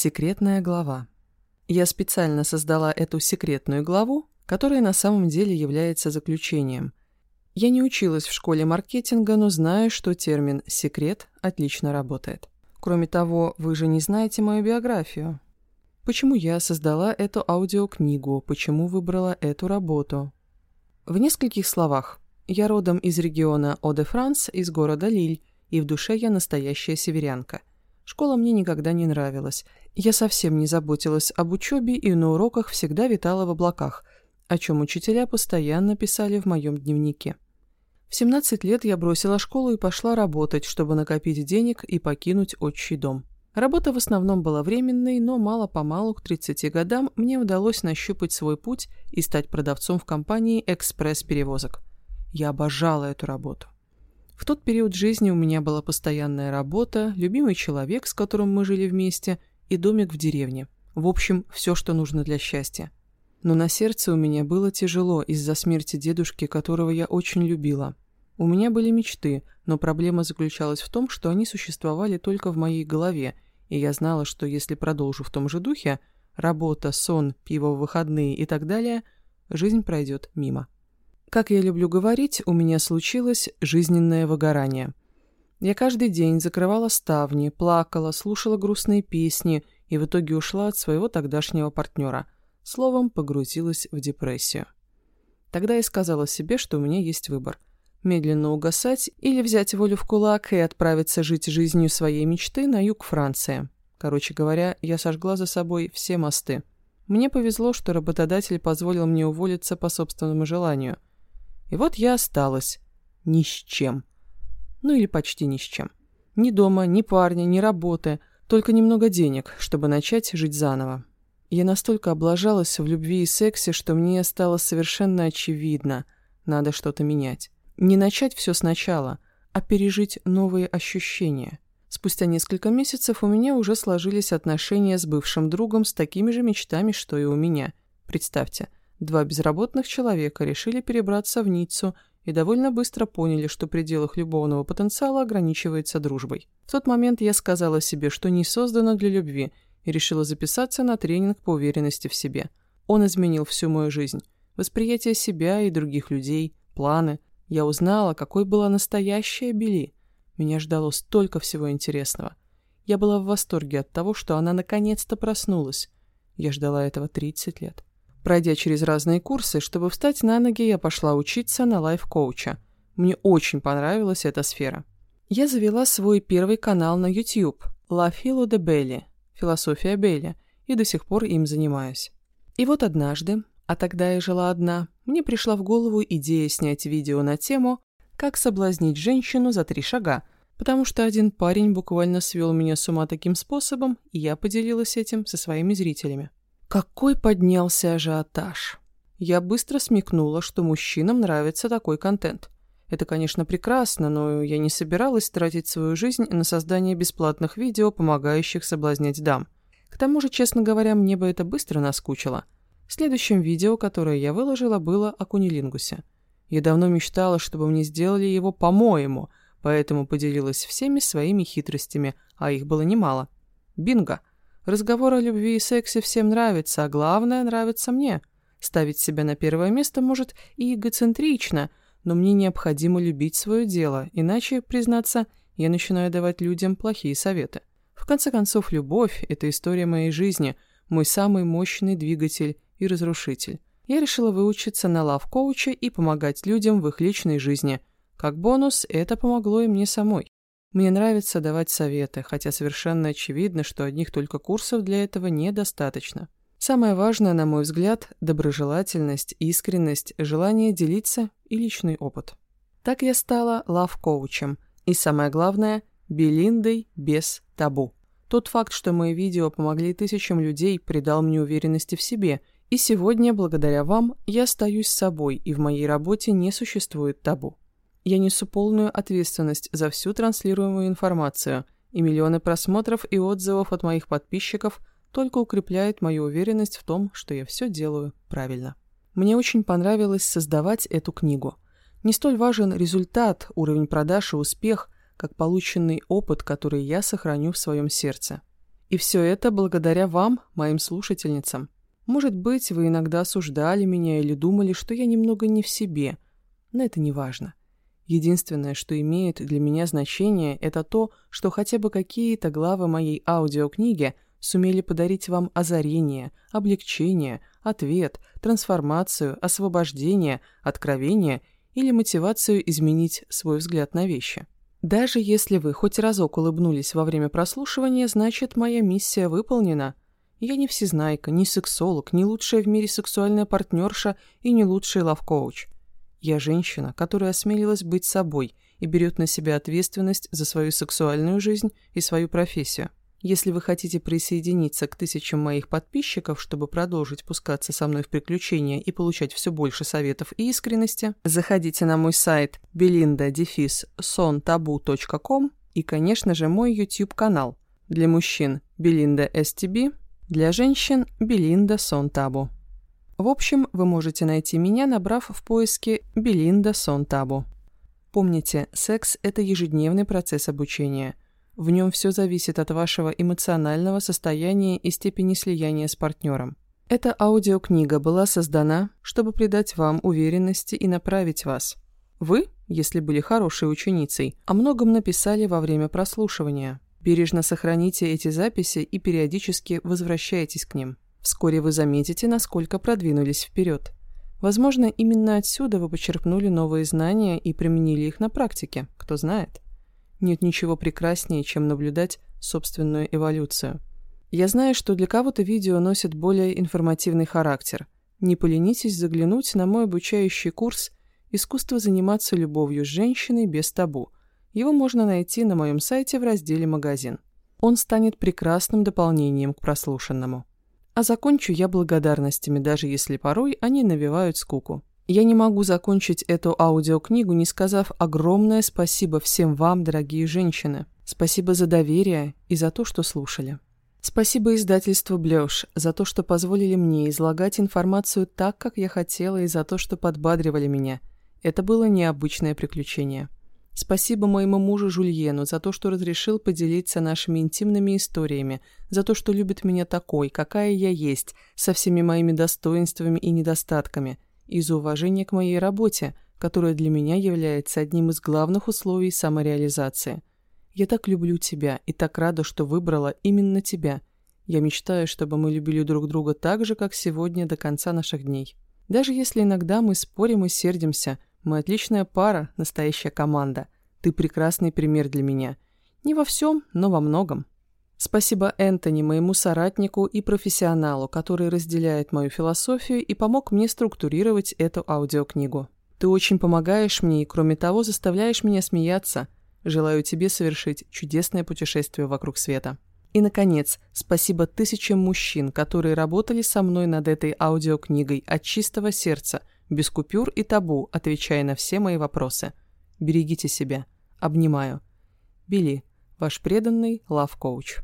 Секретная глава. Я специально создала эту секретную главу, которая на самом деле является заключением. Я не училась в школе маркетинга, но знаю, что термин «секрет» отлично работает. Кроме того, вы же не знаете мою биографию. Почему я создала эту аудиокнигу, почему выбрала эту работу? В нескольких словах. Я родом из региона О-де-Франс, из города Лиль, и в душе я настоящая северянка. Школа мне никогда не нравилась. Я совсем не заботилась об учебе и на уроках всегда витала в облаках, о чем учителя постоянно писали в моем дневнике. В 17 лет я бросила школу и пошла работать, чтобы накопить денег и покинуть отчий дом. Работа в основном была временной, но мало-помалу к 30 годам мне удалось нащупать свой путь и стать продавцом в компании «Экспресс-перевозок». Я обожала эту работу. В тот период жизни у меня была постоянная работа, любимый человек, с которым мы жили вместе, и домик в деревне. В общем, все, что нужно для счастья. Но на сердце у меня было тяжело из-за смерти дедушки, которого я очень любила. У меня были мечты, но проблема заключалась в том, что они существовали только в моей голове, и я знала, что если продолжу в том же духе, работа, сон, пиво в выходные и так далее, жизнь пройдет мимо. Как я люблю говорить, у меня случилось жизненное выгорание. Я каждый день закрывала ставни, плакала, слушала грустные песни и в итоге ушла от своего тогдашнего партнера. Словом, погрузилась в депрессию. Тогда я сказала себе, что у меня есть выбор. Медленно угасать или взять волю в кулак и отправиться жить жизнью своей мечты на юг Франции. Короче говоря, я сожгла за собой все мосты. Мне повезло, что работодатель позволил мне уволиться по собственному желанию – и вот я осталась ни с чем. Ну или почти ни с чем. Ни дома, ни парня, ни работы, только немного денег, чтобы начать жить заново. Я настолько облажалась в любви и сексе, что мне стало совершенно очевидно, надо что-то менять. Не начать все сначала, а пережить новые ощущения. Спустя несколько месяцев у меня уже сложились отношения с бывшим другом с такими же мечтами, что и у меня. Представьте, Два безработных человека решили перебраться в Ниццу и довольно быстро поняли, что предел их любовного потенциала ограничивается дружбой. В тот момент я сказала себе, что не создана для любви, и решила записаться на тренинг по уверенности в себе. Он изменил всю мою жизнь. Восприятие себя и других людей, планы. Я узнала, какой была настоящая Бели. Меня ждало столько всего интересного. Я была в восторге от того, что она наконец-то проснулась. Я ждала этого 30 лет. Пройдя через разные курсы, чтобы встать на ноги, я пошла учиться на лайф-коуча. Мне очень понравилась эта сфера. Я завела свой первый канал на YouTube «La Filo de Belli» – «Философия Белли» и до сих пор им занимаюсь. И вот однажды, а тогда я жила одна, мне пришла в голову идея снять видео на тему «Как соблазнить женщину за три шага», потому что один парень буквально свел меня с ума таким способом, и я поделилась этим со своими зрителями. Какой поднялся ажиотаж. Я быстро смекнула, что мужчинам нравится такой контент. Это, конечно, прекрасно, но я не собиралась тратить свою жизнь на создание бесплатных видео, помогающих соблазнять дам. К тому же, честно говоря, мне бы это быстро наскучило. Следующим видео, которое я выложила, было о кунилингусе. Я давно мечтала, чтобы мне сделали его по-моему, поэтому поделилась всеми своими хитростями, а их было немало. Бинго! Разговор о любви и сексе всем нравится, а главное, нравится мне. Ставить себя на первое место может и эгоцентрично, но мне необходимо любить свое дело, иначе, признаться, я начинаю давать людям плохие советы. В конце концов, любовь – это история моей жизни, мой самый мощный двигатель и разрушитель. Я решила выучиться на лав-коуче и помогать людям в их личной жизни. Как бонус, это помогло и мне самой. Мне нравится давать советы, хотя совершенно очевидно, что одних только курсов для этого недостаточно. Самое важное, на мой взгляд, доброжелательность, искренность, желание делиться и личный опыт. Так я стала лав-коучем. И самое главное, Белиндой без табу. Тот факт, что мои видео помогли тысячам людей, придал мне уверенности в себе, и сегодня, благодаря вам, я остаюсь собой, и в моей работе не существует табу. Я несу полную ответственность за всю транслируемую информацию, и миллионы просмотров и отзывов от моих подписчиков только укрепляют мою уверенность в том, что я все делаю правильно. Мне очень понравилось создавать эту книгу. Не столь важен результат, уровень продаж и успех, как полученный опыт, который я сохраню в своем сердце. И все это благодаря вам, моим слушательницам. Может быть, вы иногда осуждали меня или думали, что я немного не в себе, но это не важно. Единственное, что имеет для меня значение, это то, что хотя бы какие-то главы моей аудиокниги сумели подарить вам озарение, облегчение, ответ, трансформацию, освобождение, откровение или мотивацию изменить свой взгляд на вещи. Даже если вы хоть разок улыбнулись во время прослушивания, значит, моя миссия выполнена. Я не всезнайка, не сексолог, не лучшая в мире сексуальная партнерша и не лучший лав-коуч – я женщина, которая осмелилась быть собой и берет на себя ответственность за свою сексуальную жизнь и свою профессию. Если вы хотите присоединиться к тысячам моих подписчиков, чтобы продолжить пускаться со мной в приключения и получать все больше советов и искренности, заходите на мой сайт belinda-sontabu.com и, конечно же, мой YouTube-канал. Для мужчин – Belinda STB, для женщин – Belinda Табу. В общем, вы можете найти меня, набрав в поиске Белинда Сон Табу. Помните, секс – это ежедневный процесс обучения. В нем все зависит от вашего эмоционального состояния и степени слияния с партнером. Эта аудиокнига была создана, чтобы придать вам уверенности и направить вас. Вы, если были хорошей ученицей, о многом написали во время прослушивания. Бережно сохраните эти записи и периодически возвращайтесь к ним. Вскоре вы заметите, насколько продвинулись вперед. Возможно, именно отсюда вы почерпнули новые знания и применили их на практике, кто знает. Нет ничего прекраснее, чем наблюдать собственную эволюцию. Я знаю, что для кого-то видео носит более информативный характер. Не поленитесь заглянуть на мой обучающий курс «Искусство заниматься любовью с женщиной без табу». Его можно найти на моем сайте в разделе «Магазин». Он станет прекрасным дополнением к прослушанному. А закончу я благодарностями, даже если порой они навевают скуку. Я не могу закончить эту аудиокнигу, не сказав огромное спасибо всем вам, дорогие женщины. Спасибо за доверие и за то, что слушали. Спасибо издательству «Блёш» за то, что позволили мне излагать информацию так, как я хотела, и за то, что подбадривали меня. Это было необычное приключение. Спасибо моему мужу Жульену за то, что разрешил поделиться нашими интимными историями, за то, что любит меня такой, какая я есть, со всеми моими достоинствами и недостатками, и за уважение к моей работе, которая для меня является одним из главных условий самореализации. Я так люблю тебя и так рада, что выбрала именно тебя. Я мечтаю, чтобы мы любили друг друга так же, как сегодня до конца наших дней. Даже если иногда мы спорим и сердимся – мы отличная пара, настоящая команда. Ты прекрасный пример для меня. Не во всем, но во многом. Спасибо Энтони, моему соратнику и профессионалу, который разделяет мою философию и помог мне структурировать эту аудиокнигу. Ты очень помогаешь мне и, кроме того, заставляешь меня смеяться. Желаю тебе совершить чудесное путешествие вокруг света. И, наконец, спасибо тысячам мужчин, которые работали со мной над этой аудиокнигой от чистого сердца – без купюр и табу, отвечая на все мои вопросы. Берегите себя. Обнимаю. Билли, ваш преданный лав-коуч.